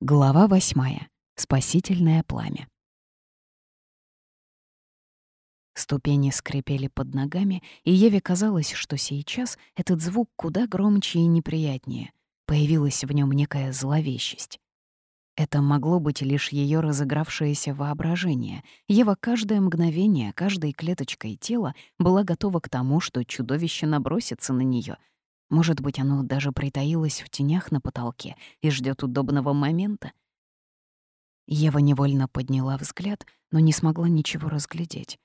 Глава восьмая. Спасительное пламя. Ступени скрипели под ногами, и Еве казалось, что сейчас этот звук куда громче и неприятнее. Появилась в нем некая зловещесть. Это могло быть лишь ее разыгравшееся воображение. Ева каждое мгновение, каждой клеточкой тела была готова к тому, что чудовище набросится на нее — может быть, оно даже притаилось в тенях на потолке и ждет удобного момента? Ева невольно подняла взгляд, но не смогла ничего разглядеть.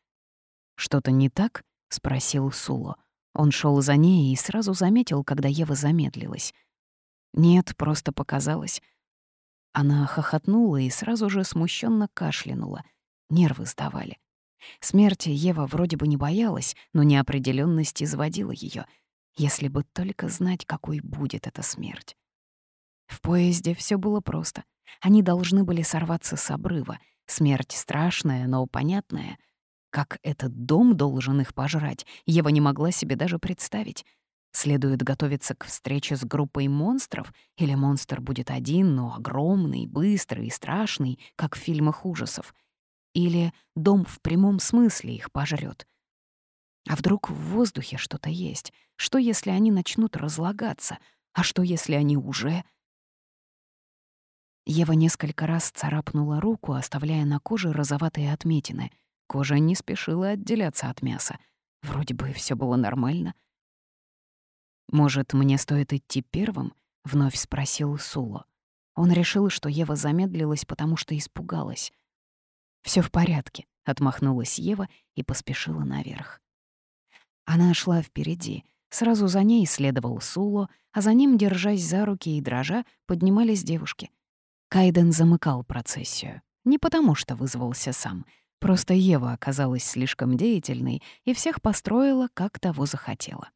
«Что-то не так?» — спросил Суло. Он шел за ней и сразу заметил, когда Ева замедлилась. «Нет, просто показалось». Она хохотнула и сразу же смущенно кашлянула. Нервы сдавали. Смерти Ева вроде бы не боялась, но неопределенность изводила ее — если бы только знать, какой будет эта смерть. В поезде все было просто. Они должны были сорваться с обрыва. Смерть страшная, но понятная. Как этот дом должен их пожрать, Ева не могла себе даже представить. Следует готовиться к встрече с группой монстров, или монстр будет один, но огромный, быстрый и страшный, как в фильмах ужасов. Или дом в прямом смысле их пожрет. А вдруг в воздухе что-то есть? Что, если они начнут разлагаться? А что, если они уже... Ева несколько раз царапнула руку, оставляя на коже розоватые отметины. Кожа не спешила отделяться от мяса. Вроде бы все было нормально. «Может, мне стоит идти первым?» — вновь спросил Суло. Он решил, что Ева замедлилась, потому что испугалась. Все в порядке», — отмахнулась Ева и поспешила наверх. Она шла впереди. Сразу за ней следовал Суло, а за ним, держась за руки и дрожа, поднимались девушки. Кайден замыкал процессию. Не потому, что вызвался сам. Просто Ева оказалась слишком деятельной и всех построила, как того захотела.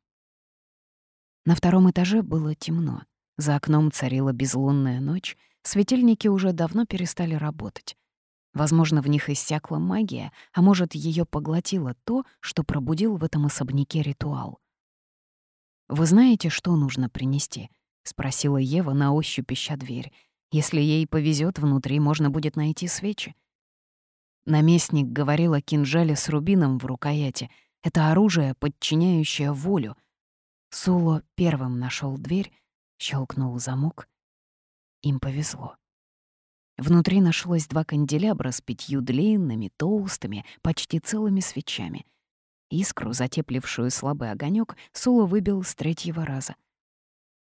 На втором этаже было темно. За окном царила безлунная ночь, светильники уже давно перестали работать. Возможно, в них иссякла магия, а может, ее поглотило то, что пробудил в этом особняке ритуал. «Вы знаете, что нужно принести?» — спросила Ева на ощупь ища дверь. «Если ей повезет, внутри можно будет найти свечи». Наместник говорил о кинжале с рубином в рукояти. Это оружие, подчиняющее волю. Суло первым нашел дверь, щелкнул замок. Им повезло. Внутри нашлось два канделябра с пятью длинными, толстыми, почти целыми свечами. Искру, затеплившую слабый огонек, Сула выбил с третьего раза.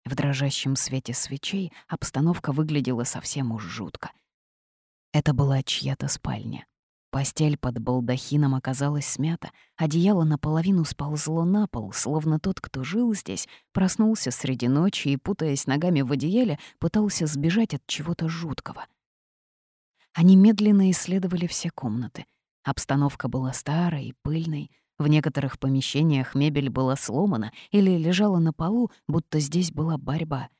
В дрожащем свете свечей обстановка выглядела совсем уж жутко. Это была чья-то спальня. Постель под балдахином оказалась смята, одеяло наполовину сползло на пол, словно тот, кто жил здесь, проснулся среди ночи и, путаясь ногами в одеяле, пытался сбежать от чего-то жуткого — они медленно исследовали все комнаты. Обстановка была старой и пыльной. В некоторых помещениях мебель была сломана или лежала на полу, будто здесь была борьба.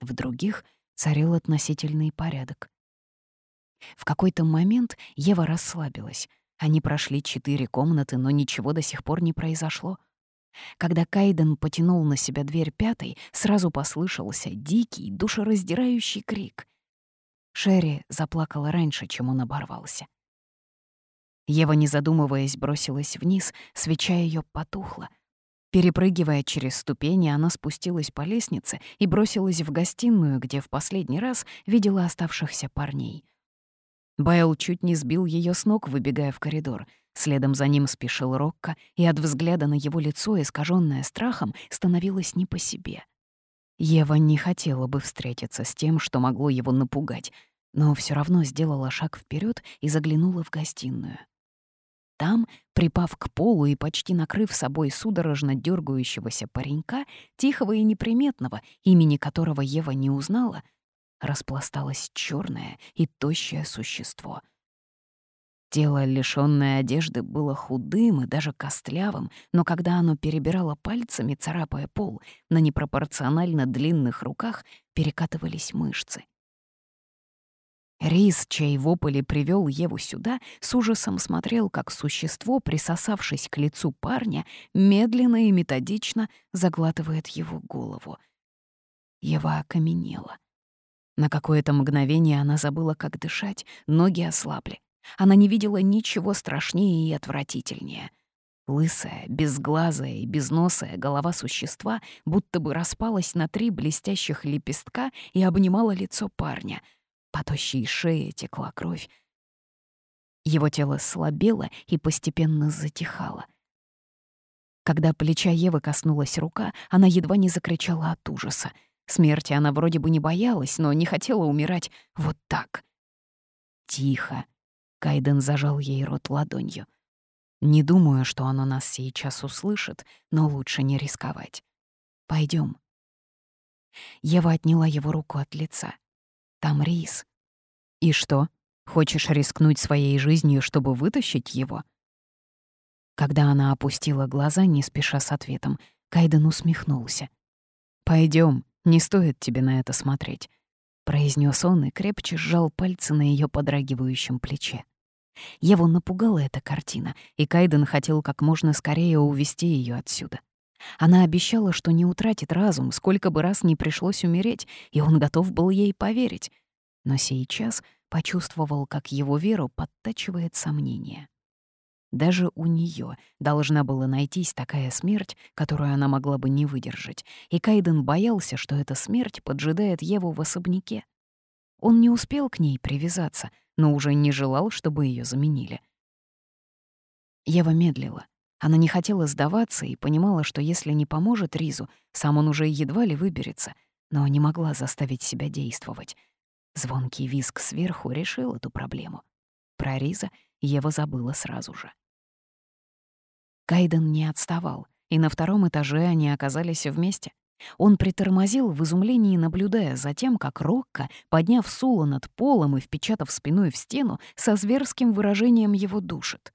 В других царил относительный порядок. В какой-то момент Ева расслабилась. Они прошли четыре комнаты, но ничего до сих пор не произошло. Когда Кайден потянул на себя дверь пятой, сразу послышался дикий, душераздирающий крик. Шерри заплакала раньше, чем он оборвался. Ева, не задумываясь, бросилась вниз, свеча ее потухла. Перепрыгивая через ступени, она спустилась по лестнице и бросилась в гостиную, где в последний раз видела оставшихся парней. Байл чуть не сбил ее с ног, выбегая в коридор. Следом за ним спешил Рокко, и от взгляда на его лицо, искаженное страхом, становилось не по себе. Ева не хотела бы встретиться с тем, что могло его напугать, но все равно сделала шаг вперед и заглянула в гостиную. Там, припав к полу и почти накрыв собой судорожно дергающегося паренька, тихого и неприметного, имени которого Ева не узнала, распласталось черное и тощее существо — Тело, лишённое одежды, было худым и даже костлявым, но когда оно перебирало пальцами, царапая пол, на непропорционально длинных руках перекатывались мышцы. Рис, чей вопль привел Еву сюда, с ужасом смотрел, как существо, присосавшись к лицу парня, медленно и методично заглатывает его голову. Ева окаменела. На какое-то мгновение она забыла, как дышать, ноги ослабли. Она не видела ничего страшнее и отвратительнее. Лысая, безглазая и безносая голова существа будто бы распалась на три блестящих лепестка и обнимала лицо парня. По тощей шее текла кровь. Его тело слабело и постепенно затихало. Когда плеча Евы коснулась рука, она едва не закричала от ужаса. Смерти она вроде бы не боялась, но не хотела умирать вот так. «Тихо», — Кайден зажал ей рот ладонью. «Не думаю, что оно нас сейчас услышит, но лучше не рисковать. Пойдем. Ева отняла его руку от лица. «Там рис». «И что? Хочешь рискнуть своей жизнью, чтобы вытащить его?» Когда она опустила глаза, не спеша с ответом, Кайден усмехнулся. Пойдем, не стоит тебе на это смотреть», — произнес он и крепче сжал пальцы на ее подрагивающем плече. Его напугала эта картина, и Кайден хотел как можно скорее увести ее отсюда. Она обещала, что не утратит разум, сколько бы раз не пришлось умереть, и он готов был ей поверить. Но сейчас почувствовал, как его веру подтачивает сомнение. Даже у нее должна была найтись такая смерть, которую она могла бы не выдержать, и Кайден боялся, что эта смерть поджидает Еву в особняке. Он не успел к ней привязаться, но уже не желал, чтобы ее заменили. Ева медлила. Она не хотела сдаваться и понимала, что если не поможет Ризу, сам он уже едва ли выберется, но не могла заставить себя действовать. Звонкий визг сверху решил эту проблему. Про Риза Ева забыла сразу же. Кайден не отставал, и на втором этаже они оказались вместе. Он притормозил в изумлении, наблюдая за тем, как Рокко, подняв Сула над полом и впечатав спиной в стену, со зверским выражением его душит.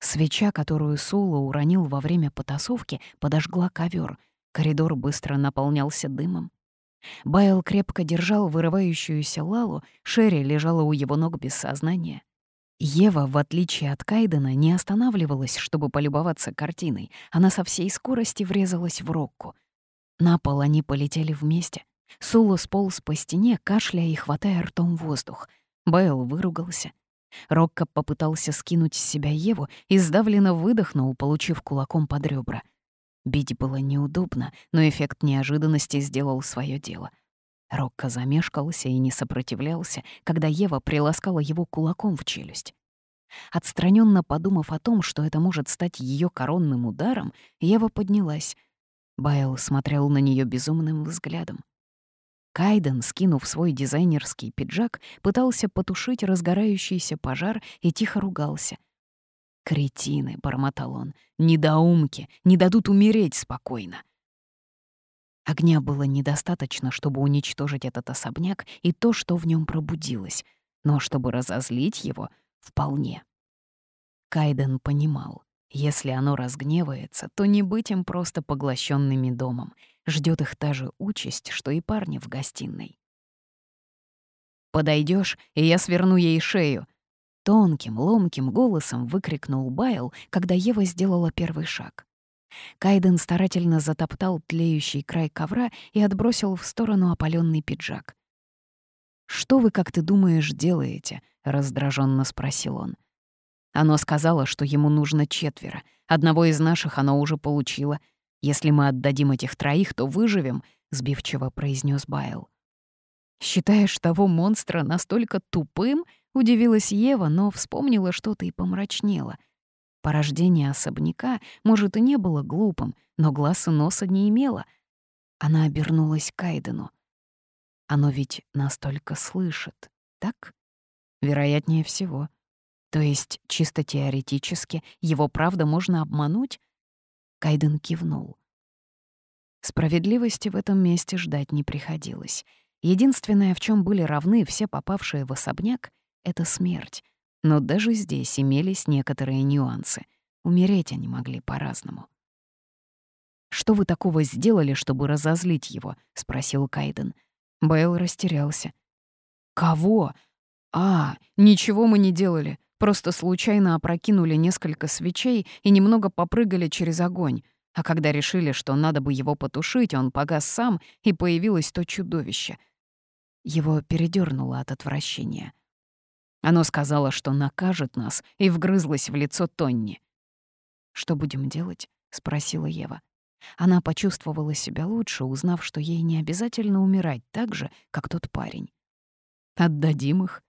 Свеча, которую Сула уронил во время потасовки, подожгла ковер. Коридор быстро наполнялся дымом. Байл крепко держал вырывающуюся Лалу, Шерри лежала у его ног без сознания. Ева, в отличие от Кайдена, не останавливалась, чтобы полюбоваться картиной. Она со всей скорости врезалась в Рокку. На пол они полетели вместе. Сула сполз по стене, кашляя и хватая ртом воздух. Бэйл выругался. Рокко попытался скинуть с себя Еву и сдавленно выдохнул, получив кулаком под ребра. Бить было неудобно, но эффект неожиданности сделал свое дело — Рокко замешкался и не сопротивлялся, когда Ева приласкала его кулаком в челюсть. Отстраненно подумав о том, что это может стать ее коронным ударом, Ева поднялась. Байл смотрел на нее безумным взглядом. Кайден, скинув свой дизайнерский пиджак, пытался потушить разгорающийся пожар и тихо ругался. «Кретины», — бормотал он, — «недоумки, не дадут умереть спокойно». Огня было недостаточно, чтобы уничтожить этот особняк и то, что в нем пробудилось, но чтобы разозлить его — вполне. Кайден понимал, если оно разгневается, то не быть им просто поглощенными домом. Ждет их та же участь, что и парни в гостиной. Подойдешь, и я сверну ей шею!» Тонким, ломким голосом выкрикнул Байл, когда Ева сделала первый шаг. Кайден старательно затоптал тлеющий край ковра и отбросил в сторону опаленный пиджак. «Что вы, как ты думаешь, делаете?» — раздраженно спросил он. Оно сказало, что ему нужно четверо. Одного из наших оно уже получило. Если мы отдадим этих троих, то выживем, — сбивчиво произнес Байл. «Считаешь того монстра настолько тупым?» — удивилась Ева, но вспомнила что-то и помрачнела — Порождение особняка, может, и не было глупым, но глаз и носа не имело. Она обернулась к Кайдену. Оно ведь настолько слышит, так? Вероятнее всего. То есть, чисто теоретически, его правда можно обмануть? Кайден кивнул. Справедливости в этом месте ждать не приходилось. Единственное, в чем были равны все попавшие в особняк, — это смерть. Но даже здесь имелись некоторые нюансы. Умереть они могли по-разному. «Что вы такого сделали, чтобы разозлить его?» — спросил Кайден. Бэйл растерялся. «Кого? А, ничего мы не делали. Просто случайно опрокинули несколько свечей и немного попрыгали через огонь. А когда решили, что надо бы его потушить, он погас сам, и появилось то чудовище. Его передёрнуло от отвращения. Оно сказала, что накажет нас, и вгрызлась в лицо Тонни. «Что будем делать?» — спросила Ева. Она почувствовала себя лучше, узнав, что ей не обязательно умирать так же, как тот парень. «Отдадим их?»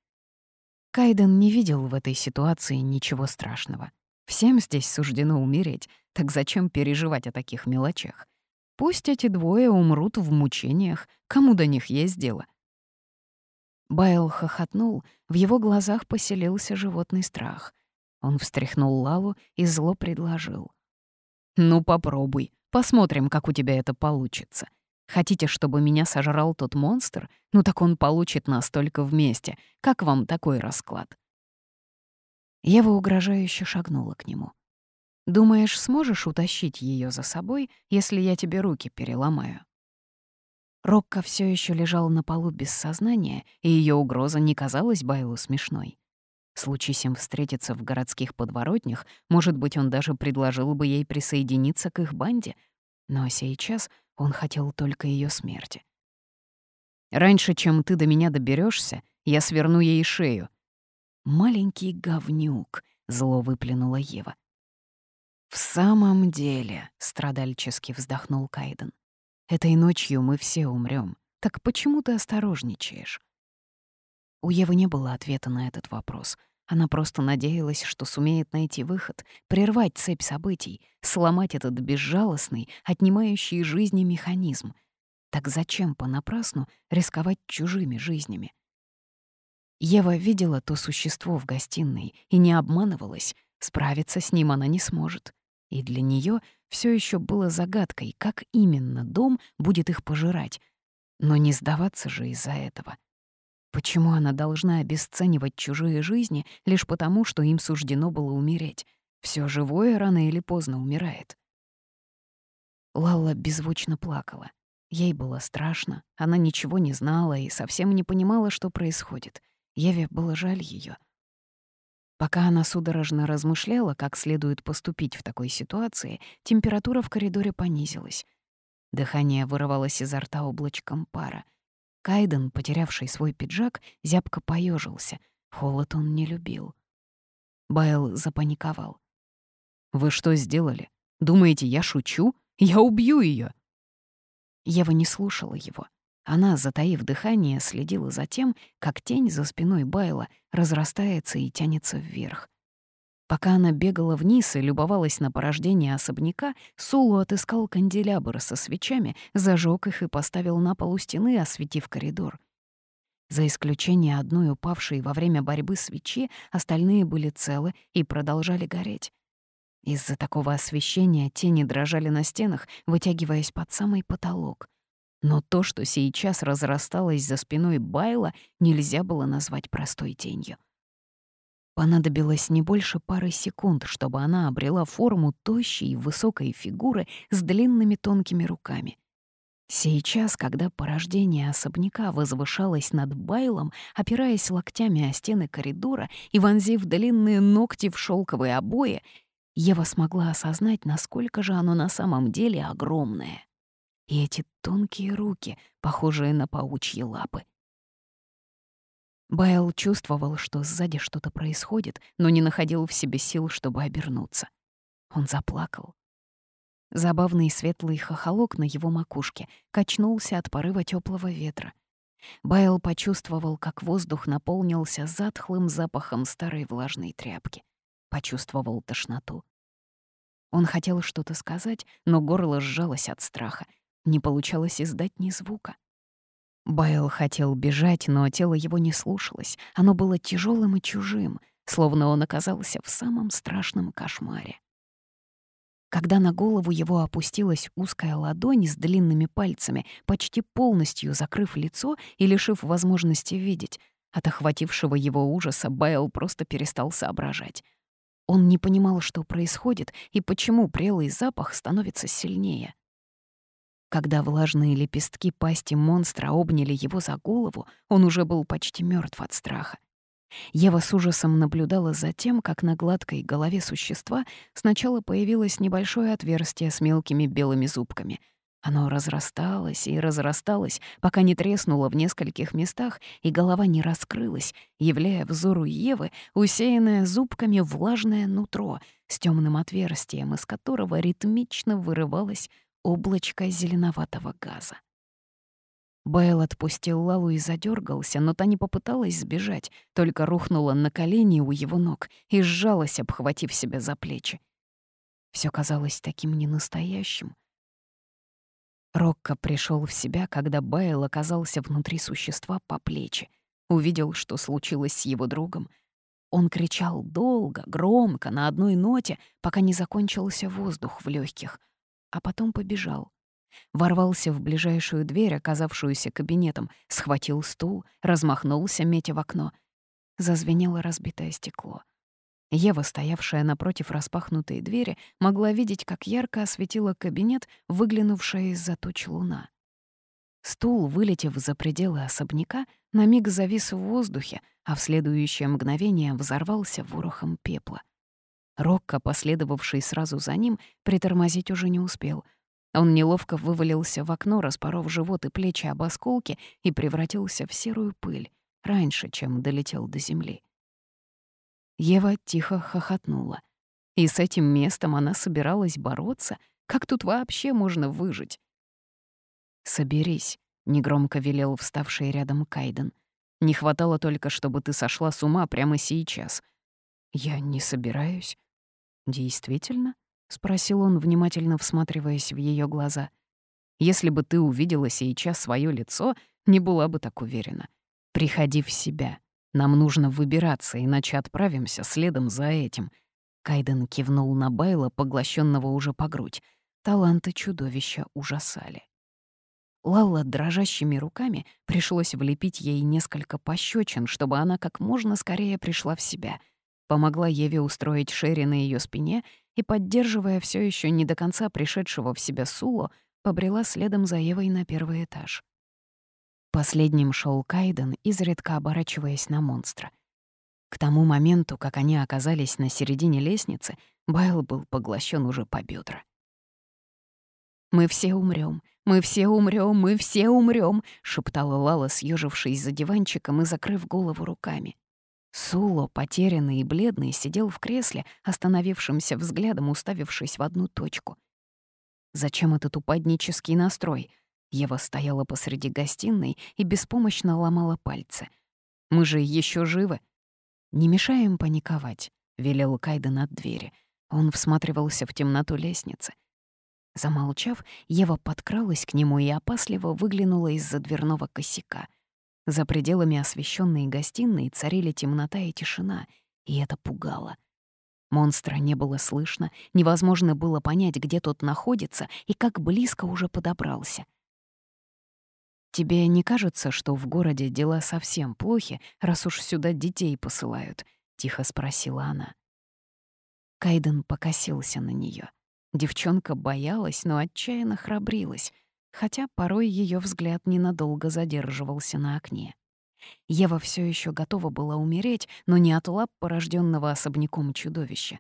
Кайден не видел в этой ситуации ничего страшного. Всем здесь суждено умереть, так зачем переживать о таких мелочах? Пусть эти двое умрут в мучениях, кому до них есть дело. Байл хохотнул, в его глазах поселился животный страх. Он встряхнул Лалу и зло предложил. «Ну, попробуй, посмотрим, как у тебя это получится. Хотите, чтобы меня сожрал тот монстр? Ну так он получит нас только вместе. Как вам такой расклад?» Ева угрожающе шагнула к нему. «Думаешь, сможешь утащить ее за собой, если я тебе руки переломаю?» Рокко все еще лежал на полу без сознания, и ее угроза не казалась Байлу смешной. Случись им встретиться в городских подворотнях, может быть, он даже предложил бы ей присоединиться к их банде, но сейчас он хотел только ее смерти. «Раньше, чем ты до меня доберешься, я сверну ей шею». «Маленький говнюк», — зло выплюнула Ева. «В самом деле», — страдальчески вздохнул Кайден, Этой ночью мы все умрем. Так почему ты осторожничаешь?» У Евы не было ответа на этот вопрос. Она просто надеялась, что сумеет найти выход, прервать цепь событий, сломать этот безжалостный, отнимающий жизни механизм. Так зачем понапрасну рисковать чужими жизнями? Ева видела то существо в гостиной и не обманывалась, справиться с ним она не сможет. И для нее все еще было загадкой, как именно дом будет их пожирать. Но не сдаваться же из-за этого. Почему она должна обесценивать чужие жизни лишь потому, что им суждено было умереть? Все живое рано или поздно умирает. Лалла беззвучно плакала. Ей было страшно, она ничего не знала и совсем не понимала, что происходит. Еве было жаль ее. Пока она судорожно размышляла, как следует поступить в такой ситуации, температура в коридоре понизилась. Дыхание вырывалось изо рта облачком пара. Кайден, потерявший свой пиджак, зябко поежился. Холод он не любил. Байл запаниковал. «Вы что сделали? Думаете, я шучу? Я убью ее. Ева не слушала его. Она, затаив дыхание, следила за тем, как тень за спиной Байла разрастается и тянется вверх. Пока она бегала вниз и любовалась на порождение особняка, Сулу отыскал канделябр со свечами, зажег их и поставил на полу стены, осветив коридор. За исключением одной упавшей во время борьбы свечи, остальные были целы и продолжали гореть. Из-за такого освещения тени дрожали на стенах, вытягиваясь под самый потолок — но то, что сейчас разрасталось за спиной Байла, нельзя было назвать простой тенью. Понадобилось не больше пары секунд, чтобы она обрела форму тощей и высокой фигуры с длинными тонкими руками. Сейчас, когда порождение особняка возвышалось над Байлом, опираясь локтями о стены коридора и вонзив длинные ногти в шелковые обои, Ева смогла осознать, насколько же оно на самом деле огромное и эти тонкие руки, похожие на паучьи лапы. Байл чувствовал, что сзади что-то происходит, но не находил в себе сил, чтобы обернуться. Он заплакал. Забавный светлый хохолок на его макушке качнулся от порыва теплого ветра. Байл почувствовал, как воздух наполнился затхлым запахом старой влажной тряпки. Почувствовал тошноту. Он хотел что-то сказать, но горло сжалось от страха, не получалось издать ни звука. Байл хотел бежать, но тело его не слушалось. Оно было тяжелым и чужим, словно он оказался в самом страшном кошмаре. Когда на голову его опустилась узкая ладонь с длинными пальцами, почти полностью закрыв лицо и лишив возможности видеть, от охватившего его ужаса Байл просто перестал соображать. Он не понимал, что происходит и почему прелый запах становится сильнее. Когда влажные лепестки пасти монстра обняли его за голову, он уже был почти мертв от страха. Ева с ужасом наблюдала за тем, как на гладкой голове существа сначала появилось небольшое отверстие с мелкими белыми зубками, Оно разрасталось и разрасталось, пока не треснуло в нескольких местах, и голова не раскрылась, являя взору Евы усеянное зубками влажное нутро с темным отверстием, из которого ритмично вырывалось облачко зеленоватого газа. Байл отпустил Лалу и задергался, но та не попыталась сбежать, только рухнула на колени у его ног и сжалась, обхватив себя за плечи. Все казалось таким ненастоящим. Рокко пришел в себя, когда Байл оказался внутри существа по плечи, увидел, что случилось с его другом. Он кричал долго, громко, на одной ноте, пока не закончился воздух в легких, а потом побежал. Ворвался в ближайшую дверь, оказавшуюся кабинетом, схватил стул, размахнулся, метя в окно. Зазвенело разбитое стекло. Ева, стоявшая напротив распахнутой двери, могла видеть, как ярко осветила кабинет, выглянувшая из-за туч луна. Стул, вылетев за пределы особняка, на миг завис в воздухе, а в следующее мгновение взорвался ворохом пепла. Рокко, последовавший сразу за ним, притормозить уже не успел. Он неловко вывалился в окно, распоров живот и плечи об осколки и превратился в серую пыль, раньше, чем долетел до земли. Ева тихо хохотнула. И с этим местом она собиралась бороться? Как тут вообще можно выжить? «Соберись», — негромко велел вставший рядом Кайден. «Не хватало только, чтобы ты сошла с ума прямо сейчас». «Я не собираюсь». «Действительно?» — спросил он, внимательно всматриваясь в ее глаза. «Если бы ты увидела сейчас свое лицо, не была бы так уверена. Приходи в себя. Нам нужно выбираться, иначе отправимся следом за этим». Кайден кивнул на Байла, поглощенного уже по грудь. Таланты чудовища ужасали. Лалла дрожащими руками пришлось влепить ей несколько пощечин, чтобы она как можно скорее пришла в себя. Помогла Еве устроить Шерри на ее спине и, поддерживая все еще не до конца пришедшего в себя Суло, побрела следом за Евой на первый этаж. Последним шел Кайден, изредка оборачиваясь на монстра. К тому моменту, как они оказались на середине лестницы, Байл был поглощен уже по бедра. «Мы все умрем, мы все умрем, мы все умрем, шептала Лала, съежившись за диванчиком и закрыв голову руками. Суло, потерянный и бледный, сидел в кресле, остановившимся взглядом уставившись в одну точку. Зачем этот упаднический настрой? Ева стояла посреди гостиной и беспомощно ломала пальцы. «Мы же еще живы!» «Не мешаем паниковать», — велел Кайден от двери. Он всматривался в темноту лестницы. Замолчав, Ева подкралась к нему и опасливо выглянула из-за дверного косяка. За пределами освещенной гостиной царили темнота и тишина, и это пугало. Монстра не было слышно, невозможно было понять, где тот находится и как близко уже подобрался — «Тебе не кажется, что в городе дела совсем плохи, раз уж сюда детей посылают?» — тихо спросила она. Кайден покосился на нее. Девчонка боялась, но отчаянно храбрилась, хотя порой ее взгляд ненадолго задерживался на окне. Ева все еще готова была умереть, но не от лап порожденного особняком чудовища.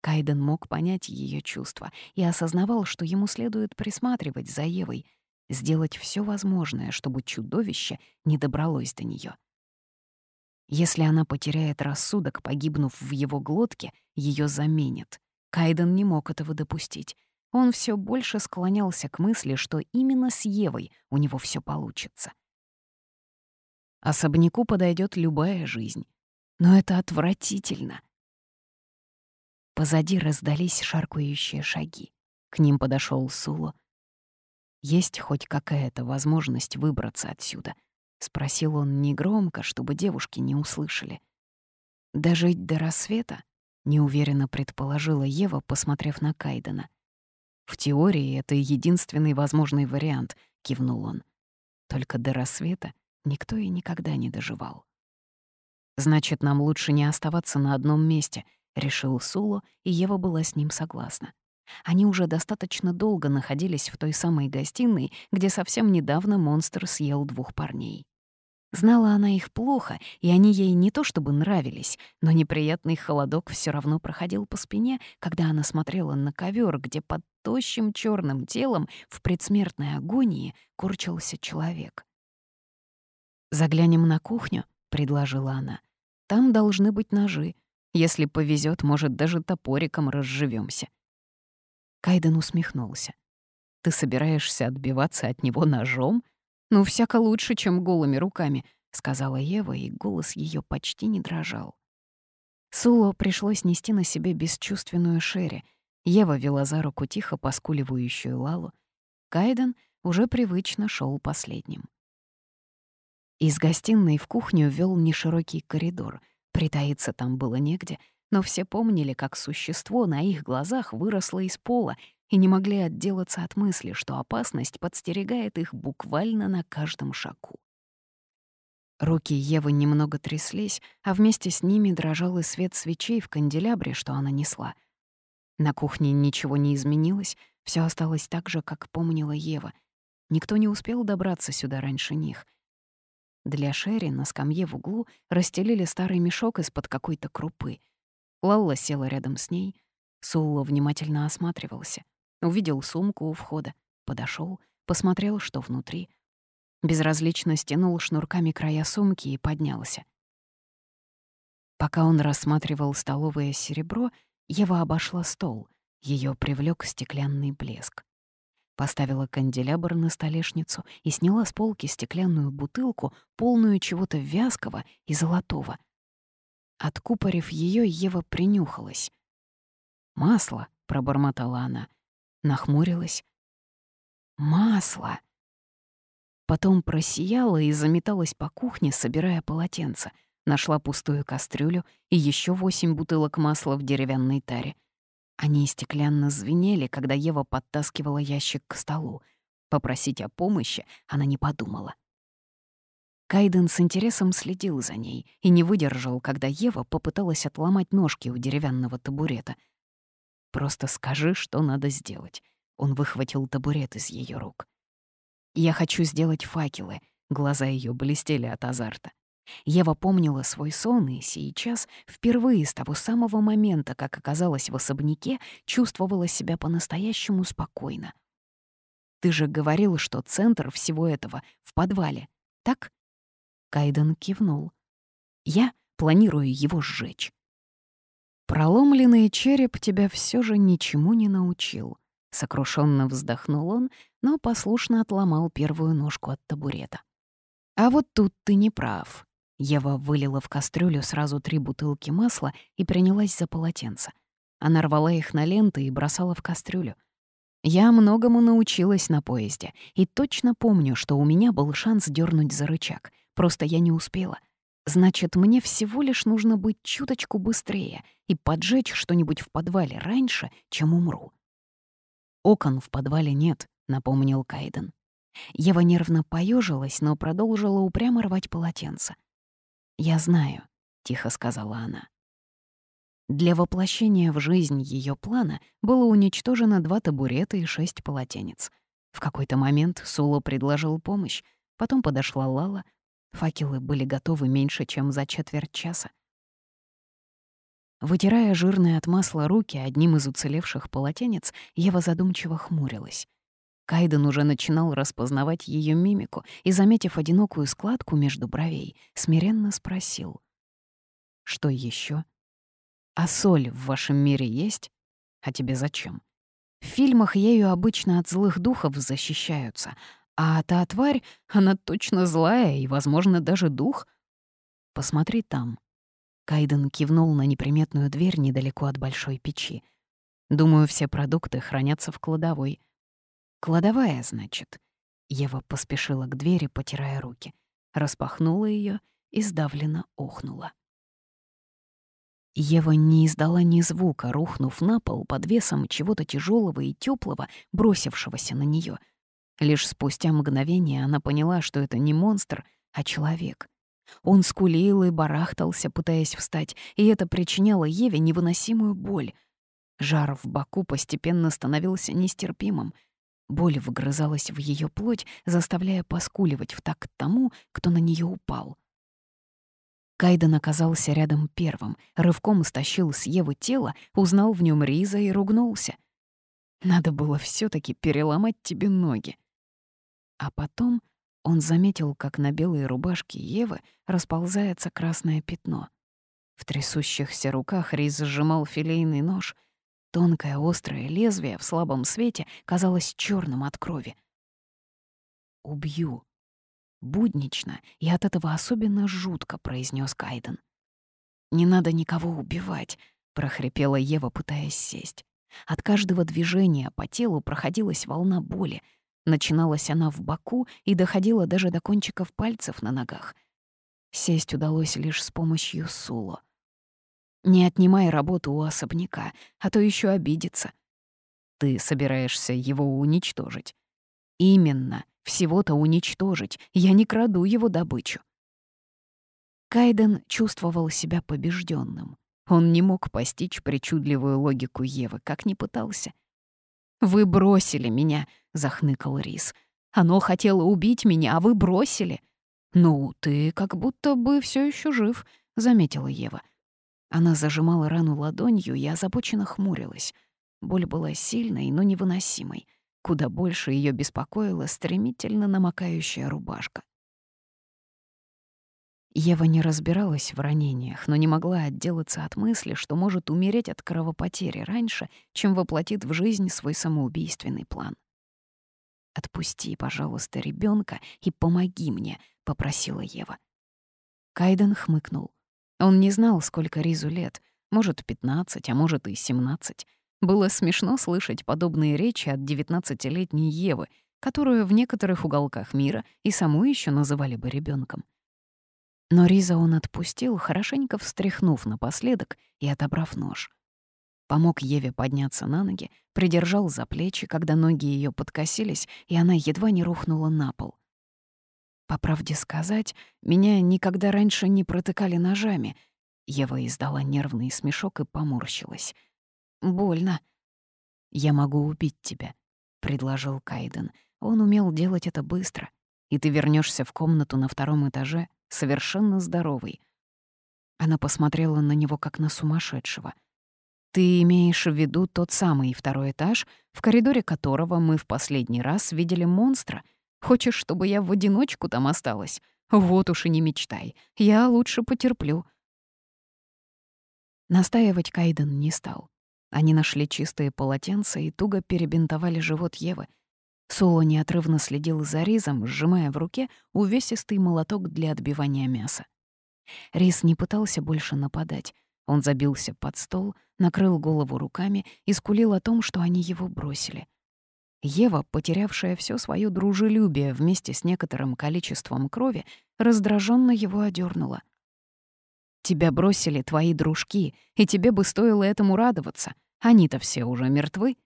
Кайден мог понять ее чувства и осознавал, что ему следует присматривать за Евой, сделать все возможное, чтобы чудовище не добралось до нее. Если она потеряет рассудок, погибнув в его глотке, ее заменят. Кайден не мог этого допустить. Он все больше склонялся к мысли, что именно с Евой у него все получится. Особняку подойдет любая жизнь. Но это отвратительно. Позади раздались шаркающие шаги. К ним подошел Суло, есть хоть какая-то возможность выбраться отсюда?» — спросил он негромко, чтобы девушки не услышали. «Дожить до рассвета?» — неуверенно предположила Ева, посмотрев на Кайдена. «В теории это единственный возможный вариант», — кивнул он. «Только до рассвета никто и никогда не доживал». «Значит, нам лучше не оставаться на одном месте», — решил Суло, и Ева была с ним согласна. Они уже достаточно долго находились в той самой гостиной, где совсем недавно монстр съел двух парней. Знала она их плохо, и они ей не то чтобы нравились, но неприятный холодок все равно проходил по спине, когда она смотрела на ковер, где под тощим черным телом в предсмертной агонии корчился человек. «Заглянем на кухню», — предложила она. «Там должны быть ножи. Если повезет, может, даже топориком разживемся. Кайден усмехнулся. «Ты собираешься отбиваться от него ножом? Ну, всяко лучше, чем голыми руками», — сказала Ева, и голос ее почти не дрожал. Суло пришлось нести на себе бесчувственную Шерри. Ева вела за руку тихо поскуливающую Лалу. Кайден уже привычно шел последним. Из гостиной в кухню вел неширокий коридор. Притаиться там было негде, но все помнили, как существо на их глазах выросло из пола и не могли отделаться от мысли, что опасность подстерегает их буквально на каждом шагу. Руки Евы немного тряслись, а вместе с ними дрожал и свет свечей в канделябре, что она несла. На кухне ничего не изменилось, все осталось так же, как помнила Ева. Никто не успел добраться сюда раньше них. Для Шерри на скамье в углу расстелили старый мешок из-под какой-то крупы. Лалла села рядом с ней. Сулла внимательно осматривался. Увидел сумку у входа, подошел, посмотрел, что внутри. Безразлично стянул шнурками края сумки и поднялся. Пока он рассматривал столовое серебро, Ева обошла стол. Ее привлек стеклянный блеск поставила канделябр на столешницу и сняла с полки стеклянную бутылку, полную чего-то вязкого и золотого. Откупорив ее, Ева принюхалась. «Масло», — пробормотала она, нахмурилась. «Масло!» Потом просияла и заметалась по кухне, собирая полотенце. Нашла пустую кастрюлю и еще восемь бутылок масла в деревянной таре. Они стеклянно звенели, когда Ева подтаскивала ящик к столу. Попросить о помощи она не подумала. Кайден с интересом следил за ней и не выдержал, когда Ева попыталась отломать ножки у деревянного табурета. «Просто скажи, что надо сделать». Он выхватил табурет из ее рук. «Я хочу сделать факелы». Глаза ее блестели от азарта. Ева помнила свой сон и сейчас, впервые с того самого момента, как оказалась в особняке, чувствовала себя по-настоящему спокойно. «Ты же говорил, что центр всего этого в подвале, так?» Кайден кивнул. «Я планирую его сжечь». «Проломленный череп тебя все же ничему не научил», — сокрушенно вздохнул он, но послушно отломал первую ножку от табурета. «А вот тут ты не прав. Ева вылила в кастрюлю сразу три бутылки масла и принялась за полотенце. Она рвала их на ленты и бросала в кастрюлю. Я многому научилась на поезде и точно помню, что у меня был шанс дернуть за рычаг, просто я не успела. Значит, мне всего лишь нужно быть чуточку быстрее и поджечь что-нибудь в подвале раньше, чем умру. «Окон в подвале нет», — напомнил Кайден. Ева нервно поежилась, но продолжила упрямо рвать полотенце. «Я знаю», — тихо сказала она. Для воплощения в жизнь ее плана было уничтожено два табурета и шесть полотенец. В какой-то момент Суло предложил помощь, потом подошла Лала. Факелы были готовы меньше, чем за четверть часа. Вытирая жирные от масла руки одним из уцелевших полотенец, Ева задумчиво хмурилась. Кайден уже начинал распознавать ее мимику и, заметив одинокую складку между бровей, смиренно спросил. «Что еще? А соль в вашем мире есть? А тебе зачем? В фильмах ею обычно от злых духов защищаются, а та тварь, она точно злая и, возможно, даже дух. Посмотри там». Кайден кивнул на неприметную дверь недалеко от большой печи. «Думаю, все продукты хранятся в кладовой». «Кладовая, значит». Ева поспешила к двери, потирая руки. Распахнула ее и сдавленно охнула. Ева не издала ни звука, рухнув на пол под весом чего-то тяжелого и теплого, бросившегося на нее. Лишь спустя мгновение она поняла, что это не монстр, а человек. Он скулил и барахтался, пытаясь встать, и это причиняло Еве невыносимую боль. Жар в боку постепенно становился нестерпимым — Боль вгрызалась в ее плоть, заставляя поскуливать в такт тому, кто на нее упал. Кайден оказался рядом первым, рывком стащил с Евы тело, узнал в нем Риза и ругнулся. Надо было все таки переломать тебе ноги. А потом он заметил, как на белой рубашке Евы расползается красное пятно. В трясущихся руках Риз сжимал филейный нож. Тонкое острое лезвие в слабом свете казалось черным от крови. «Убью», буднично и от этого особенно жутко произнес Кайден. «Не надо никого убивать», — прохрипела Ева, пытаясь сесть. От каждого движения по телу проходилась волна боли. Начиналась она в боку и доходила даже до кончиков пальцев на ногах. Сесть удалось лишь с помощью Суло. «Не отнимай работу у особняка, а то еще обидится. Ты собираешься его уничтожить». «Именно», всего-то уничтожить, я не краду его добычу. Кайден чувствовал себя побежденным. Он не мог постичь причудливую логику Евы, как ни пытался. «Вы бросили меня», — захныкал Рис. «Оно хотело убить меня, а вы бросили». «Ну, ты как будто бы все еще жив», — заметила Ева. Она зажимала рану ладонью и озабоченно хмурилась. Боль была сильной, но невыносимой. Куда больше ее беспокоила стремительно намокающая рубашка. Ева не разбиралась в ранениях, но не могла отделаться от мысли, что может умереть от кровопотери раньше, чем воплотит в жизнь свой самоубийственный план. «Отпусти, пожалуйста, ребенка и помоги мне», — попросила Ева. Кайден хмыкнул. Он не знал, сколько Ризу лет, может, пятнадцать, а может и семнадцать. Было смешно слышать подобные речи от девятнадцатилетней Евы, которую в некоторых уголках мира и саму еще называли бы ребенком. Но Риза он отпустил, хорошенько встряхнув напоследок и отобрав нож. Помог Еве подняться на ноги, придержал за плечи, когда ноги ее подкосились, и она едва не рухнула на пол. По правде сказать, меня никогда раньше не протыкали ножами. Ева издала нервный смешок и поморщилась. Больно. Я могу убить тебя, предложил Кайден. Он умел делать это быстро. И ты вернешься в комнату на втором этаже совершенно здоровый. Она посмотрела на него как на сумасшедшего. Ты имеешь в виду тот самый второй этаж, в коридоре которого мы в последний раз видели монстра? Хочешь, чтобы я в одиночку там осталась? Вот уж и не мечтай. Я лучше потерплю. Настаивать Кайден не стал. Они нашли чистые полотенца и туго перебинтовали живот Евы. Соло неотрывно следил за Ризом, сжимая в руке увесистый молоток для отбивания мяса. Риз не пытался больше нападать. Он забился под стол, накрыл голову руками и скулил о том, что они его бросили. Ева, потерявшая все свое дружелюбие вместе с некоторым количеством крови, раздраженно его одернула. «Тебя бросили твои дружки, и тебе бы стоило этому радоваться. Они-то все уже мертвы.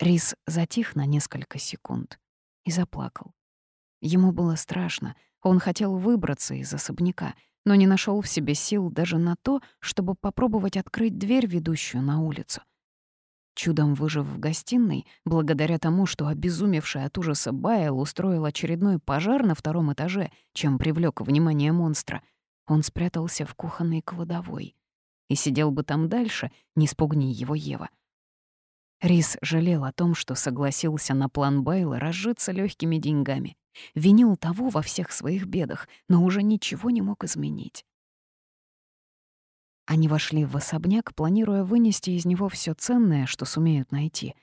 Рис затих на несколько секунд и заплакал. Ему было страшно, он хотел выбраться из особняка, но не нашел в себе сил даже на то, чтобы попробовать открыть дверь, ведущую на улицу. Чудом выжив в гостиной, благодаря тому, что обезумевший от ужаса Байл устроил очередной пожар на втором этаже, чем привлек внимание монстра, он спрятался в кухонной кладовой и сидел бы там дальше, не спугни его Ева. Рис жалел о том, что согласился на план Байла разжиться легкими деньгами, винил того во всех своих бедах, но уже ничего не мог изменить. Они вошли в особняк, планируя вынести из него все ценное, что сумеют найти.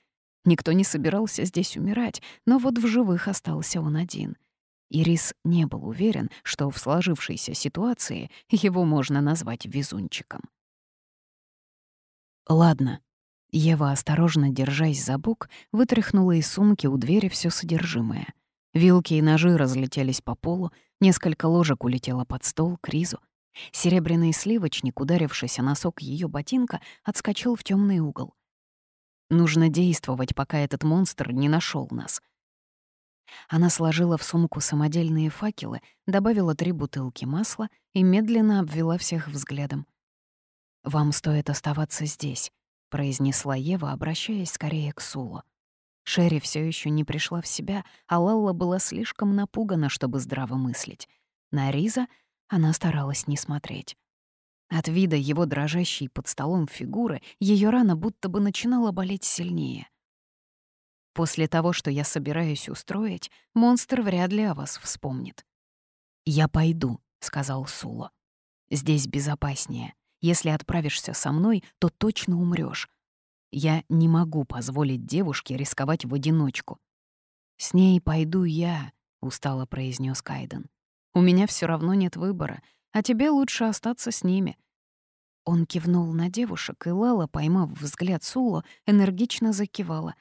Никто не собирался здесь умирать, но вот в живых остался он один. Ирис не был уверен, что в сложившейся ситуации его можно назвать везунчиком. «Ладно». Ева, осторожно держась за бок, вытряхнула из сумки у двери все содержимое. Вилки и ножи разлетелись по полу, несколько ложек улетело под стол к Ризу. Серебряный сливочник, ударившись о носок ее ботинка, отскочил в темный угол. «Нужно действовать, пока этот монстр не нашел нас». Она сложила в сумку самодельные факелы, добавила три бутылки масла и медленно обвела всех взглядом. «Вам стоит оставаться здесь», — произнесла Ева, обращаясь скорее к Сулу. Шерри все еще не пришла в себя, а Лалла была слишком напугана, чтобы здраво мыслить. На Риза она старалась не смотреть. От вида его дрожащей под столом фигуры ее рана будто бы начинала болеть сильнее. После того, что я собираюсь устроить, монстр вряд ли о вас вспомнит. «Я пойду», — сказал Суло. «Здесь безопаснее. Если отправишься со мной, то точно умрешь. Я не могу позволить девушке рисковать в одиночку. «С ней пойду я», — устало произнес Кайден. «У меня все равно нет выбора, а тебе лучше остаться с ними». Он кивнул на девушек, и Лала, поймав взгляд Суло, энергично закивала.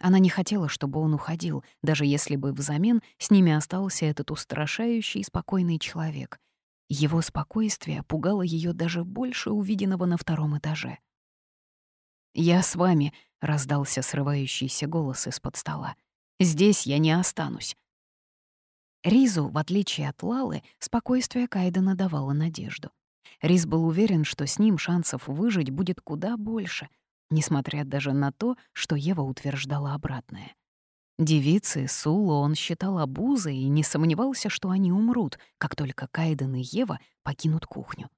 Она не хотела, чтобы он уходил, даже если бы взамен с ними остался этот устрашающий спокойный человек. Его спокойствие пугало ее даже больше увиденного на втором этаже. «Я с вами», — раздался срывающийся голос из-под стола. «Здесь я не останусь». Ризу, в отличие от Лалы, спокойствие Кайдена давало надежду. Риз был уверен, что с ним шансов выжить будет куда больше, несмотря даже на то, что Ева утверждала обратное. Девицы Сулу он считал обузой и не сомневался, что они умрут, как только Кайден и Ева покинут кухню.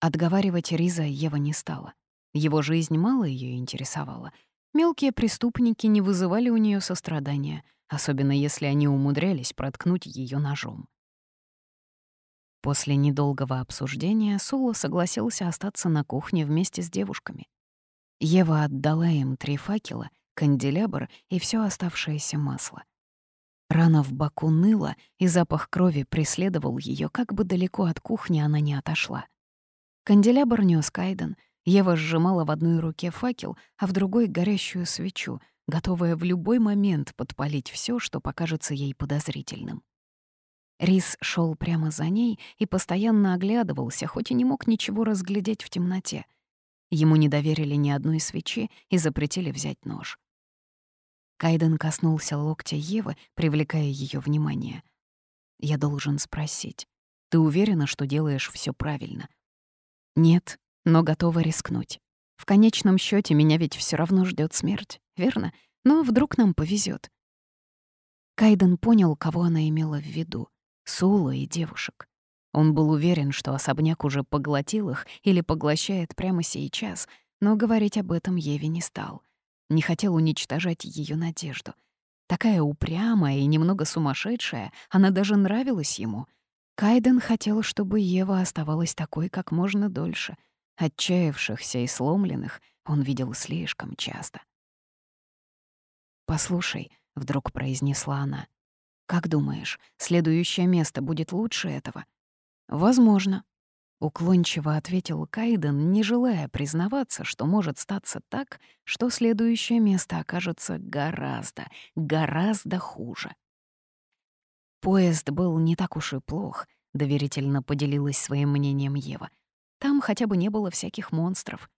Отговаривать Риза Ева не стала. Его жизнь мало ее интересовала. Мелкие преступники не вызывали у нее сострадания, особенно если они умудрялись проткнуть ее ножом. После недолгого обсуждения Сула согласился остаться на кухне вместе с девушками. Ева отдала им три факела, канделябр и все оставшееся масло. Рана в боку ныла, и запах крови преследовал ее, как бы далеко от кухни она не отошла. Канделябр нёс Кайден — Ева сжимала в одной руке факел, а в другой — горящую свечу, готовая в любой момент подпалить все, что покажется ей подозрительным. Рис шел прямо за ней и постоянно оглядывался, хоть и не мог ничего разглядеть в темноте. Ему не доверили ни одной свечи и запретили взять нож. Кайден коснулся локтя Евы, привлекая ее внимание. «Я должен спросить, ты уверена, что делаешь все правильно?» «Нет», но готова рискнуть. В конечном счете меня ведь все равно ждет смерть, верно? Но вдруг нам повезет. Кайден понял, кого она имела в виду — Сулу и девушек. Он был уверен, что особняк уже поглотил их или поглощает прямо сейчас, но говорить об этом Еве не стал. Не хотел уничтожать ее надежду. Такая упрямая и немного сумасшедшая, она даже нравилась ему. Кайден хотел, чтобы Ева оставалась такой как можно дольше — Отчаявшихся и сломленных он видел слишком часто. «Послушай», — вдруг произнесла она, — «как думаешь, следующее место будет лучше этого?» «Возможно», — уклончиво ответил Кайден, не желая признаваться, что может статься так, что следующее место окажется гораздо, гораздо хуже. Поезд был не так уж и плох, — доверительно поделилась своим мнением Ева — там хотя бы не было всяких монстров.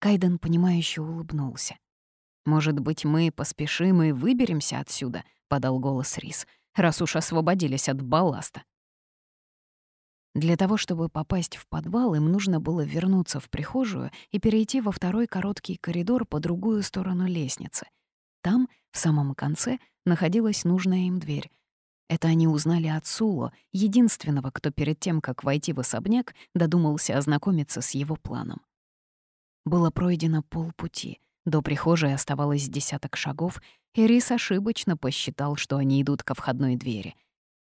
Кайден, понимающе улыбнулся. «Может быть, мы поспешим и выберемся отсюда?» — подал голос Рис, «раз уж освободились от балласта». Для того, чтобы попасть в подвал, им нужно было вернуться в прихожую и перейти во второй короткий коридор по другую сторону лестницы. Там, в самом конце, находилась нужная им дверь, это они узнали от Суло, единственного, кто перед тем, как войти в особняк, додумался ознакомиться с его планом. Было пройдено полпути. До прихожей оставалось десяток шагов, и Рис ошибочно посчитал, что они идут ко входной двери.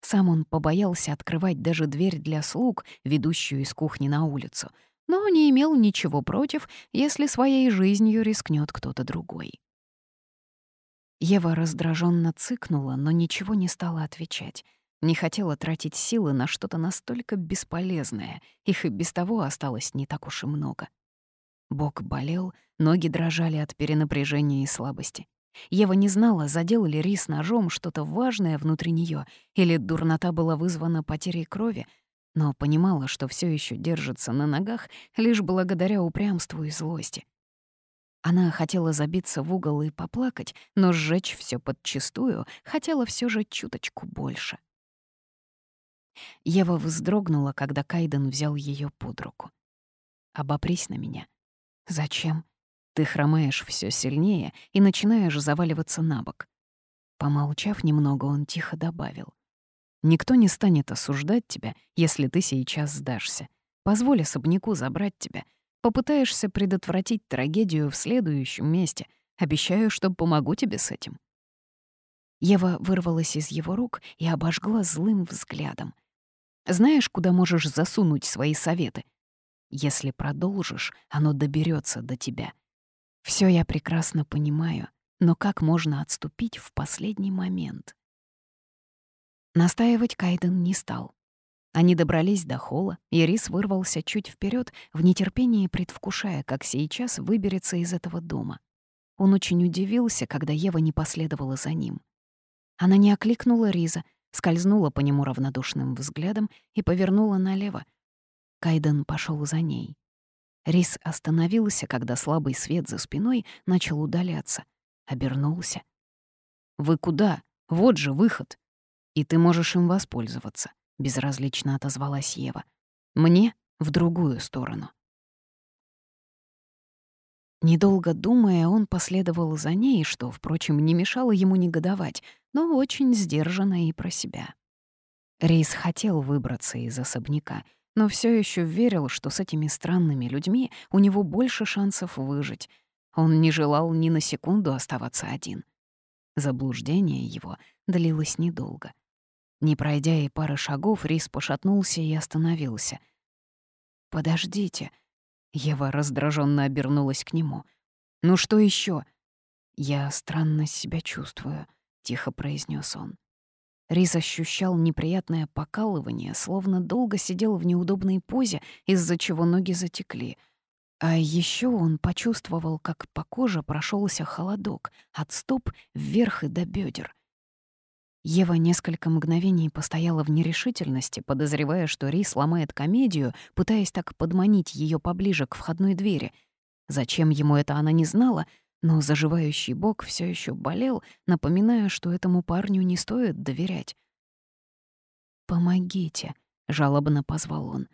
Сам он побоялся открывать даже дверь для слуг, ведущую из кухни на улицу, но не имел ничего против, если своей жизнью рискнет кто-то другой. Ева раздраженно цыкнула, но ничего не стала отвечать. Не хотела тратить силы на что-то настолько бесполезное. Их и без того осталось не так уж и много. Бок болел, ноги дрожали от перенапряжения и слабости. Ева не знала, задел ли Рис ножом что-то важное внутри нее, или дурнота была вызвана потерей крови, но понимала, что все еще держится на ногах лишь благодаря упрямству и злости. Она хотела забиться в угол и поплакать, но сжечь все подчистую хотела все же чуточку больше. Ева вздрогнула, когда Кайден взял ее под руку. «Обопрись на меня». «Зачем? Ты хромаешь все сильнее и начинаешь заваливаться на бок. Помолчав немного, он тихо добавил. «Никто не станет осуждать тебя, если ты сейчас сдашься. Позволь особняку забрать тебя. Попытаешься предотвратить трагедию в следующем месте. Обещаю, что помогу тебе с этим». Ева вырвалась из его рук и обожгла злым взглядом. «Знаешь, куда можешь засунуть свои советы? Если продолжишь, оно доберется до тебя. Все я прекрасно понимаю, но как можно отступить в последний момент?» Настаивать Кайден не стал. Они добрались до холла, и Рис вырвался чуть вперед, в нетерпении предвкушая, как сейчас выберется из этого дома. Он очень удивился, когда Ева не последовала за ним. Она не окликнула Риза, скользнула по нему равнодушным взглядом и повернула налево. Кайден пошел за ней. Рис остановился, когда слабый свет за спиной начал удаляться. Обернулся. «Вы куда? Вот же выход. И ты можешь им воспользоваться», — безразлично отозвалась Ева. «Мне — в другую сторону». Недолго думая, он последовал за ней, что, впрочем, не мешало ему негодовать, но очень сдержанно и про себя. Рейс хотел выбраться из особняка, но все еще верил, что с этими странными людьми у него больше шансов выжить. Он не желал ни на секунду оставаться один. Заблуждение его длилось недолго. Не пройдя и пары шагов, Рис пошатнулся и остановился. «Подождите», Ева раздраженно обернулась к нему. «Ну что еще? «Я странно себя чувствую», — тихо произнес он. Рис ощущал неприятное покалывание, словно долго сидел в неудобной позе, из-за чего ноги затекли. А еще он почувствовал, как по коже прошелся холодок от стоп вверх и до бедер. Ева несколько мгновений постояла в нерешительности, подозревая, что Рис ломает комедию, пытаясь так подманить ее поближе к входной двери. Зачем ему это она не знала, но заживающий бок все еще болел, напоминая, что этому парню не стоит доверять. «Помогите», — жалобно позвал он.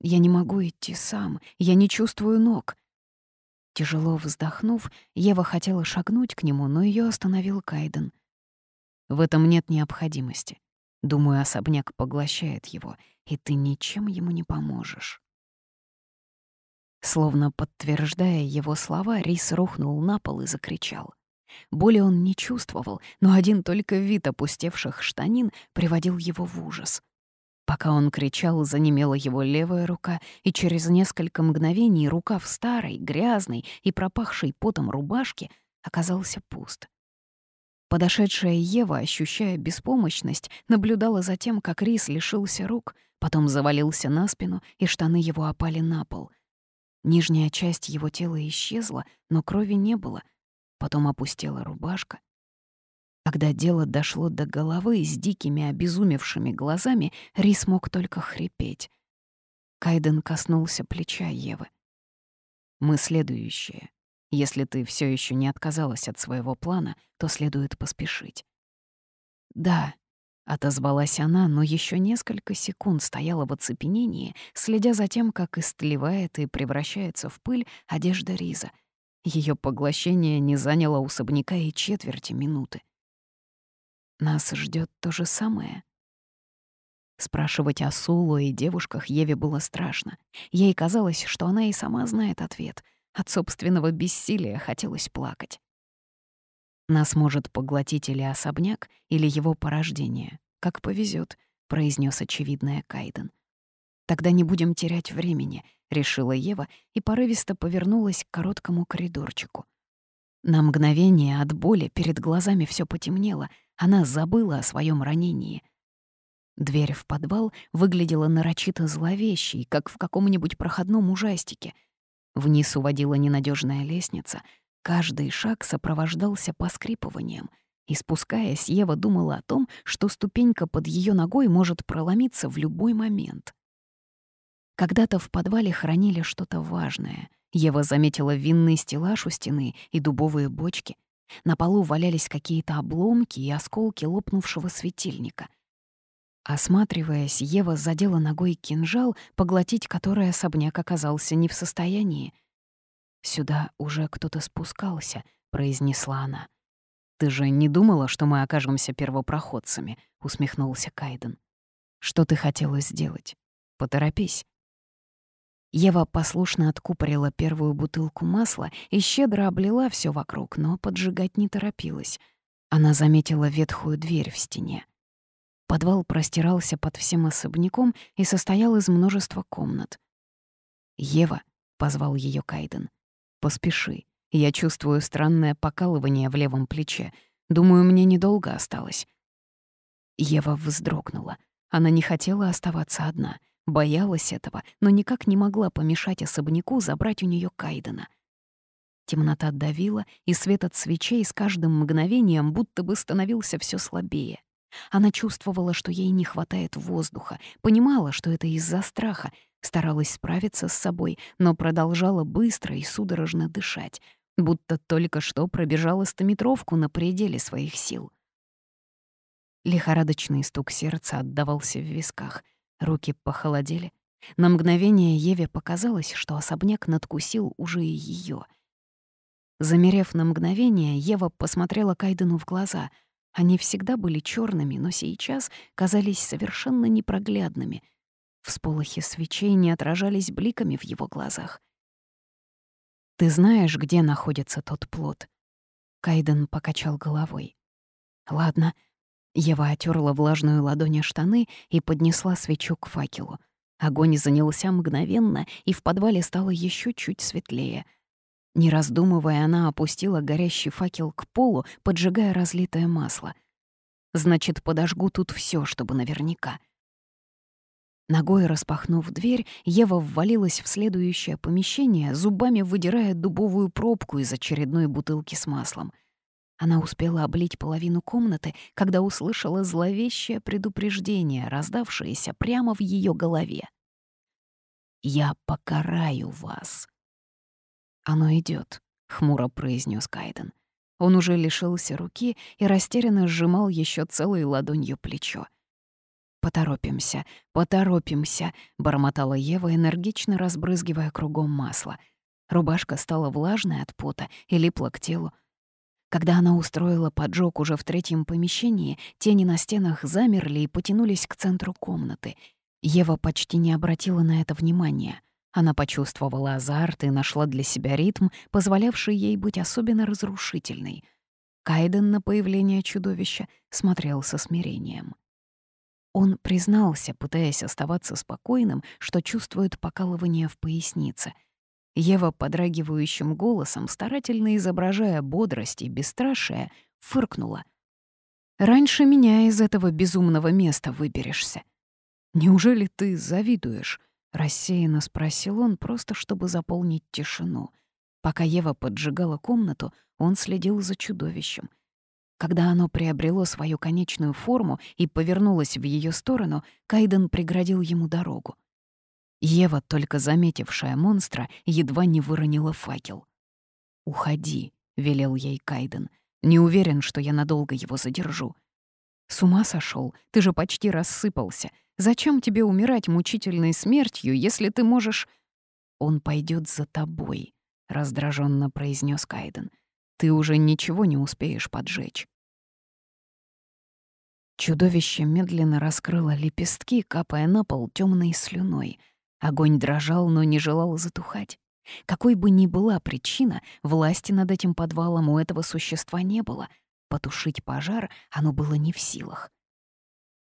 «Я не могу идти сам, я не чувствую ног». Тяжело вздохнув, Ева хотела шагнуть к нему, но ее остановил Кайден — в этом нет необходимости. Думаю, особняк поглощает его, и ты ничем ему не поможешь. Словно подтверждая его слова, Рис рухнул на пол и закричал. Боли он не чувствовал, но один только вид опустевших штанин приводил его в ужас. Пока он кричал, занемела его левая рука, и через несколько мгновений рукав старой, грязной и пропахшей потом рубашки оказался пуст. Подошедшая Ева, ощущая беспомощность, наблюдала за тем, как Рис лишился рук, потом завалился на спину, и штаны его опали на пол. Нижняя часть его тела исчезла, но крови не было. Потом опустела рубашка. Когда дело дошло до головы с дикими обезумевшими глазами, Рис мог только хрипеть. Кайден коснулся плеча Евы. «Мы следующие. Если ты все еще не отказалась от своего плана, то следует поспешить. Да, отозвалась она, но еще несколько секунд стояла в оцепенении, следя за тем, как истлевает и превращается в пыль одежда Риза. Ее поглощение не заняло особняка и четверти минуты. Нас ждет то же самое. Спрашивать о Сулу и девушках Еве было страшно. Ей казалось, что она и сама знает ответ — от собственного бессилия хотелось плакать. Нас может поглотить или особняк, или его порождение. Как повезет, произнес очевидная Кайден. Тогда не будем терять времени, решила Ева и порывисто повернулась к короткому коридорчику. На мгновение от боли перед глазами все потемнело, она забыла о своем ранении. Дверь в подвал выглядела нарочито зловещей, как в каком-нибудь проходном ужастике — Вниз уводила ненадежная лестница. Каждый шаг сопровождался поскрипыванием. И спускаясь, Ева думала о том, что ступенька под ее ногой может проломиться в любой момент. Когда-то в подвале хранили что-то важное. Ева заметила винный стеллаж у стены и дубовые бочки. На полу валялись какие-то обломки и осколки лопнувшего светильника — Осматриваясь, Ева задела ногой кинжал, поглотить который особняк оказался не в состоянии. «Сюда уже кто-то спускался», — произнесла она. «Ты же не думала, что мы окажемся первопроходцами?» — усмехнулся Кайден. «Что ты хотела сделать? Поторопись». Ева послушно откупорила первую бутылку масла и щедро облила все вокруг, но поджигать не торопилась. Она заметила ветхую дверь в стене. Подвал простирался под всем особняком и состоял из множества комнат. «Ева», — позвал ее Кайден, — «поспеши. Я чувствую странное покалывание в левом плече. Думаю, мне недолго осталось». Ева вздрогнула. Она не хотела оставаться одна, боялась этого, но никак не могла помешать особняку забрать у нее Кайдена. Темнота давила, и свет от свечей с каждым мгновением будто бы становился все слабее. Она чувствовала, что ей не хватает воздуха, понимала, что это из-за страха, старалась справиться с собой, но продолжала быстро и судорожно дышать, будто только что пробежала стометровку на пределе своих сил. Лихорадочный стук сердца отдавался в висках, руки похолодели. На мгновение Еве показалось, что особняк надкусил уже и ее. Замерев на мгновение, Ева посмотрела Кайдену в глаза — они всегда были черными, но сейчас казались совершенно непроглядными. Всполохи свечей не отражались бликами в его глазах. «Ты знаешь, где находится тот плод?» Кайден покачал головой. «Ладно». Ева отерла влажную ладонь о штаны и поднесла свечу к факелу. Огонь занялся мгновенно, и в подвале стало еще чуть светлее — не раздумывая, она опустила горящий факел к полу, поджигая разлитое масло. «Значит, подожгу тут все, чтобы наверняка». Ногой распахнув дверь, Ева ввалилась в следующее помещение, зубами выдирая дубовую пробку из очередной бутылки с маслом. Она успела облить половину комнаты, когда услышала зловещее предупреждение, раздавшееся прямо в ее голове. «Я покараю вас». «Оно идет, хмуро произнес Кайден. Он уже лишился руки и растерянно сжимал еще целой ладонью плечо. «Поторопимся, поторопимся», — бормотала Ева, энергично разбрызгивая кругом масло. Рубашка стала влажной от пота и липла к телу. Когда она устроила поджог уже в третьем помещении, тени на стенах замерли и потянулись к центру комнаты. Ева почти не обратила на это внимания. Она почувствовала азарт и нашла для себя ритм, позволявший ей быть особенно разрушительной. Кайден на появление чудовища смотрел со смирением. Он признался, пытаясь оставаться спокойным, что чувствует покалывание в пояснице. Ева подрагивающим голосом, старательно изображая бодрость и бесстрашие, фыркнула. «Раньше меня из этого безумного места выберешься. Неужели ты завидуешь?» Рассеянно спросил он, просто чтобы заполнить тишину. Пока Ева поджигала комнату, он следил за чудовищем. Когда оно приобрело свою конечную форму и повернулось в ее сторону, Кайден преградил ему дорогу. Ева, только заметившая монстра, едва не выронила факел. «Уходи», — велел ей Кайден. «Не уверен, что я надолго его задержу». «С ума сошел, Ты же почти рассыпался. Зачем тебе умирать мучительной смертью, если ты можешь...» «Он пойдет за тобой», — раздраженно произнес Кайден. «Ты уже ничего не успеешь поджечь». Чудовище медленно раскрыло лепестки, капая на пол темной слюной. Огонь дрожал, но не желал затухать. Какой бы ни была причина, власти над этим подвалом у этого существа не было. Потушить пожар оно было не в силах.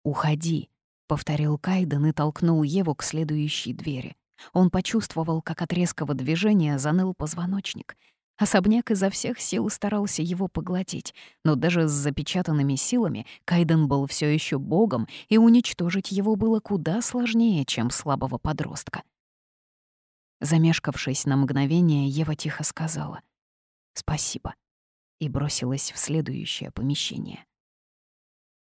«Уходи», повторил Кайден и толкнул Еву к следующей двери. Он почувствовал, как от резкого движения заныл позвоночник. Особняк изо всех сил старался его поглотить, но даже с запечатанными силами Кайден был все еще богом, и уничтожить его было куда сложнее, чем слабого подростка. Замешкавшись на мгновение, Ева тихо сказала «Спасибо» и бросилась в следующее помещение.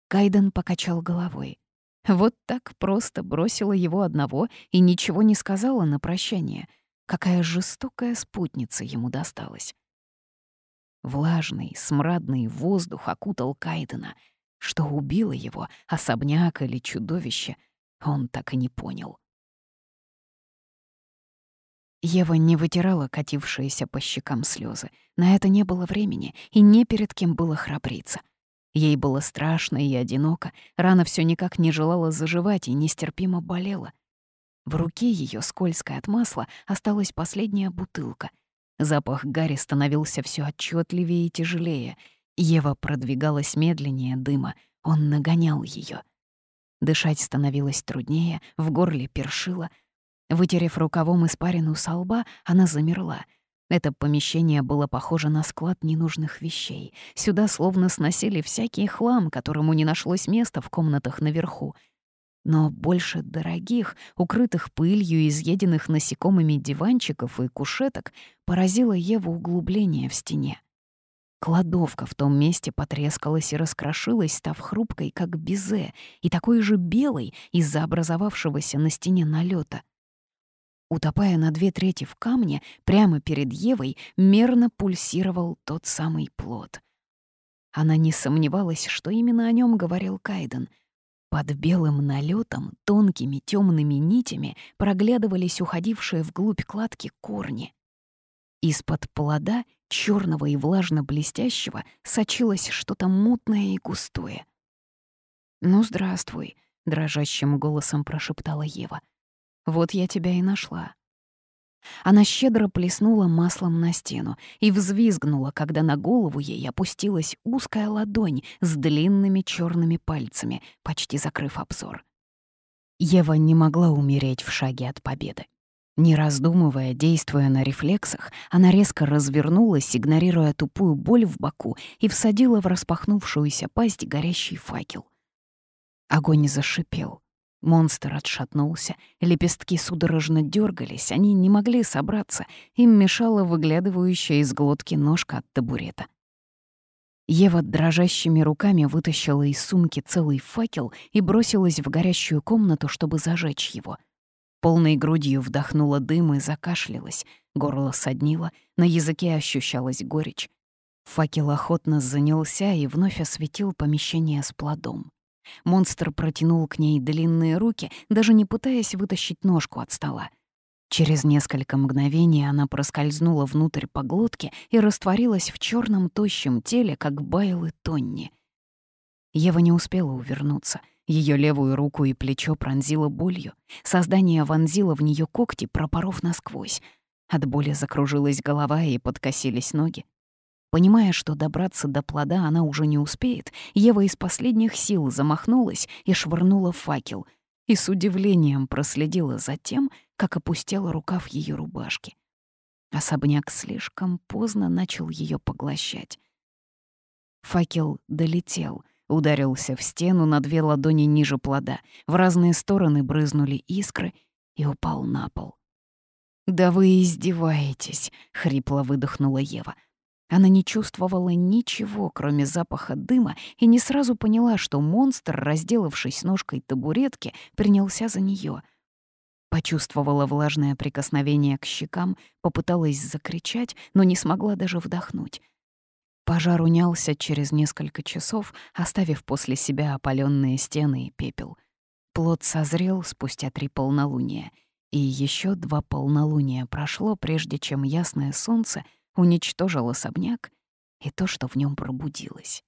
Кайден покачал головой. Вот так просто бросила его одного и ничего не сказала на прощание. Какая жестокая спутница ему досталась. Влажный, смрадный воздух окутал Кайдена. Что убило его, особняк или чудовище, он так и не понял. Ева не вытирала катившиеся по щекам слезы. На это не было времени, и не перед кем было храбриться. Ей было страшно и одиноко, рана все никак не желала заживать и нестерпимо болела. В руке ее, скользкой от масла, осталась последняя бутылка. Запах гари становился все отчетливее и тяжелее. Ева продвигалась медленнее дыма, он нагонял ее. Дышать становилось труднее, в горле першило. Вытерев рукавом испарину со лба, она замерла. Это помещение было похоже на склад ненужных вещей. Сюда словно сносили всякий хлам, которому не нашлось места в комнатах наверху. Но больше дорогих, укрытых пылью изъеденных насекомыми диванчиков и кушеток поразило Еву углубление в стене. Кладовка в том месте потрескалась и раскрошилась, став хрупкой, как безе, и такой же белой из-за образовавшегося на стене налета. Утопая на две трети в камне, прямо перед Евой мерно пульсировал тот самый плод. Она не сомневалась, что именно о нем говорил Кайден. Под белым налетом тонкими темными нитями проглядывались уходившие вглубь кладки корни. Из-под плода черного и влажно-блестящего, сочилось что-то мутное и густое. «Ну, здравствуй», — дрожащим голосом прошептала Ева. «Вот я тебя и нашла». Она щедро плеснула маслом на стену и взвизгнула, когда на голову ей опустилась узкая ладонь с длинными черными пальцами, почти закрыв обзор. Ева не могла умереть в шаге от победы. Не раздумывая, действуя на рефлексах, она резко развернулась, игнорируя тупую боль в боку, и всадила в распахнувшуюся пасть горящий факел. Огонь зашипел. Монстр отшатнулся, лепестки судорожно дергались, они не могли собраться, им мешала выглядывающая из глотки ножка от табурета. Ева дрожащими руками вытащила из сумки целый факел и бросилась в горящую комнату, чтобы зажечь его — Полной грудью вдохнула дым и закашлялась, горло соднило, на языке ощущалась горечь. Факел охотно занялся и вновь осветил помещение с плодом. Монстр протянул к ней длинные руки, даже не пытаясь вытащить ножку от стола. Через несколько мгновений она проскользнула внутрь поглотки и растворилась в черном тощем теле, как Байлы Тонни. Ева не успела увернуться — ее левую руку и плечо пронзило болью. Создание вонзило в нее когти, пропоров насквозь. От боли закружилась голова и подкосились ноги. Понимая, что добраться до плода она уже не успеет, Ева из последних сил замахнулась и швырнула факел, и с удивлением проследила за тем, как опустела рукав ее рубашки. Особняк слишком поздно начал ее поглощать. Факел долетел — ударился в стену на две ладони ниже плода, в разные стороны брызнули искры и упал на пол. «Да вы издеваетесь», — хрипло выдохнула Ева. Она не чувствовала ничего, кроме запаха дыма, и не сразу поняла, что монстр, разделавшись ножкой табуретки, принялся за нее. Почувствовала влажное прикосновение к щекам, попыталась закричать, но не смогла даже вдохнуть. Пожар унялся через несколько часов, оставив после себя опаленные стены и пепел. Плод созрел спустя три полнолуния, и еще два полнолуния прошло, прежде чем ясное солнце уничтожило особняк и то, что в нем пробудилось.